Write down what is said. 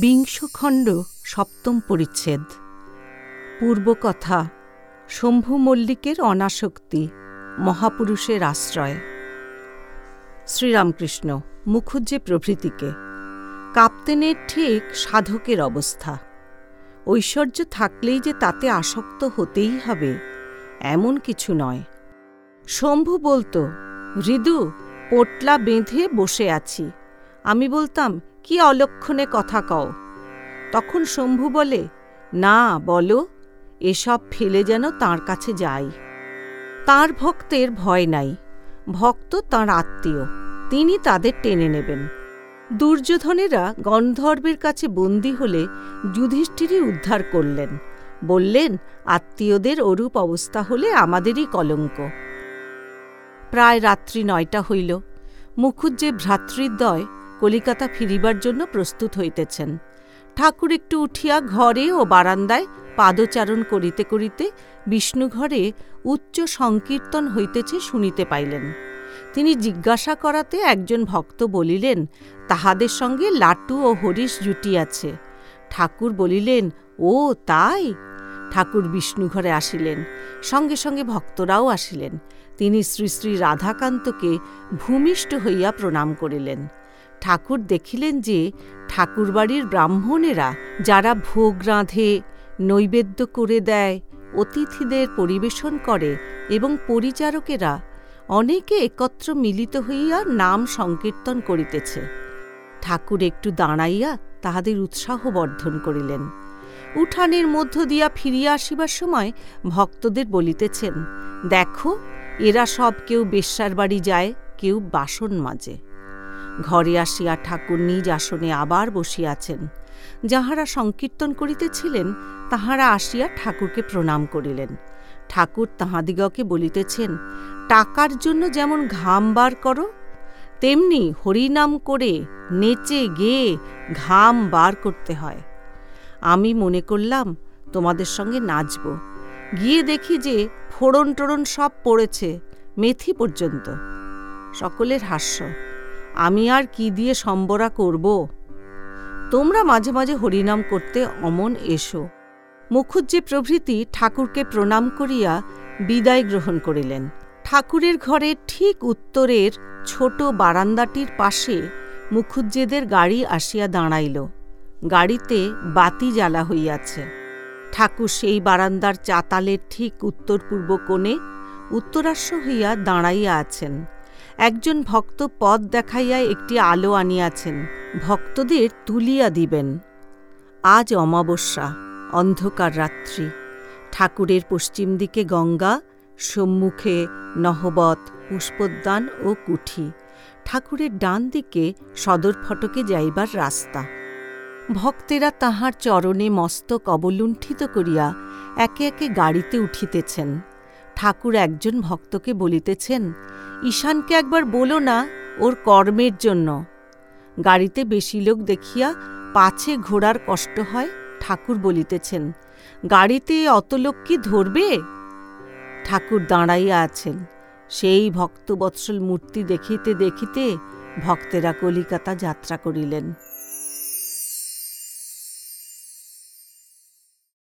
বিংশ খণ্ড সপ্তম পরিচ্ছেদ। পূর্বকথা, শম্ভু মল্লিকের অনাসক্তি, মহাপুরুষের আশ্রয়। শ্রীরামকৃষ্ণ মুখুজ্জে প্রভৃতিকে, কাপ্তেনের ঠিক সাধকের অবস্থা। ঐশ্বর্য থাকলেই যে তাতে আসক্ত হতেই হবে, এমন কিছু নয়। শম্ভু বলতো, হৃদু, পোটলা বেঁধে বসে আছি আমি বলতাম, কি অলক্ষণে কথা কও? তখন শম্ভু বলে, না, বলো, এসব ফেলে যেন তার কাছে যাই। তার ভক্তের ভয় নাই, ভক্ত তার আত্মীয়, তিনি তাদের টেনে নেবেন। দুর্যোধনেরা গন্ধর্বের কাছে বন্দী হলে যুধিষ্ঠিরই উদ্ধার করলেন, বললেন, আত্মীয়দের অরূপ অবস্থা হলে আমাদেরই কলঙ্ক। প্রায় রাত্রি নয়টা হইল মুখুজ্জে ভ্রাতৃদ্বয় কলিকাতা ফিরিবার জন্য প্রস্তুত হইতেছেন। ঠাকুর একটু উঠিয়া ঘরে ও বারান্দায় পাদচারণ করিতে করিতে বিষ্ণুঘরে উচ্চ সংকীর্তন হইতেছে শুনিতে পাইলেন। তিনি জিজ্ঞাসা করাতে একজন ভক্ত বলিলেন, তাহাদের সঙ্গে লাটু ও হরিশ জুটিয়াছে ঠাকুর বলিলেন, ও, তাই? ঠাকুর বিষ্ণুঘরে আসিলেন, সঙ্গে সঙ্গে ভক্তরাও আসিলেন। তিনি শ্রী শ্রী রাধাকান্তকে ভূমিষ্ঠ হইয়া প্রণাম করিলেন। ঠাকুর দেখিলেন যে ঠাকুরবাড়ির ব্রাহ্মণেরা যারা ভোগ রাঁধে, নৈবেদ্য করে দেয়, অতিথিদের পরিবেশন করে এবং পরিচারকেরা অনেকে একত্র মিলিত হইয়া নাম সংকীর্তন করিতেছে। ঠাকুর একটু দাঁড়াইয়া তাহাদের উৎসাহ বর্ধন করিলেন। উঠানের মধ্য দিয়া ফিরিয়া আসিবার সময় ভক্তদের বলিতেছেন, দেখো, এরা সব কেউ বেশ্যার বাড়ি যায়, কেউ বাসন মাজে। ঘরে আসিয়া ঠাকুর নিজ আসনে আবার বসিয়াছেন। যাহারা সংকীর্তন করিতেছিলেন, তাহারা আসিয়া ঠাকুরকে প্রণাম করিলেন। ঠাকুর তাহাদিগকে বলিতেছেন, টাকার জন্য যেমন ঘাম বার করো, তেমনি হরিনাম করে নেচে গেয়ে ঘাম বার করতে হয়। আমি মনে করলাম, তোমাদের সঙ্গে নাচব। গিয়ে দেখি যে ফোড়ন টোড়ন সব পড়েছে, মেথি পর্যন্ত। সকলের হাস্য। আমি আর কি দিয়ে সম্বরা করব? তোমরা মাঝে মাঝে হরিনাম করতে অমন এসো। মুখুজ্জে প্রভৃতি ঠাকুরকে প্রণাম করিয়া বিদায় গ্রহণ করিলেন। ঠাকুরের ঘরের ঠিক উত্তরের ছোট বারান্দাটির পাশে মুখুজ্জেদের গাড়ি আসিয়া দাঁড়াইল। গাড়িতে বাতি জ্বালা হইয়াছে। ঠাকুর সেই বারান্দার চাতালের ঠিক উত্তর পূর্ব কোণে উত্তরাশ্ব হইয়া দাঁড়াইয়া আছেন। একজন ভক্ত পথ দেখাইয়া একটি আলো আনিয়াছেন, ভক্তদের তুলিয়া দিবেন। আজ অমাবস্যা, অন্ধকার রাত্রি। ঠাকুরের পশ্চিম দিকে গঙ্গা, সম্মুখে নহবত পুষ্পোদ্যান ও কুঠি। ঠাকুরের ডান দিকে সদর ফটকে যাইবার রাস্তা। ভক্তেরা তাহার চরণে মস্তক অবলুণ্ঠিত করিয়া একে একে গাড়িতে উঠিতেছেন। ঠাকুর একজন ভক্তকে বলিতেছেন, ঈশানকে একবার বলো না ওর কর্মের জন্য। গাড়িতে বেশি লোক দেখিয়া পাছে ঘোড়ার কষ্ট হয়, ঠাকুর বলিতেছেন। গাড়িতে অত লোক কি ধরবে? ঠাকুর দাঁড়াইয়া আছেন। সেই ভক্তবৎসল মূর্তি দেখিতে দেখিতে ভক্তেরা কলিকাতা যাত্রা করিলেন।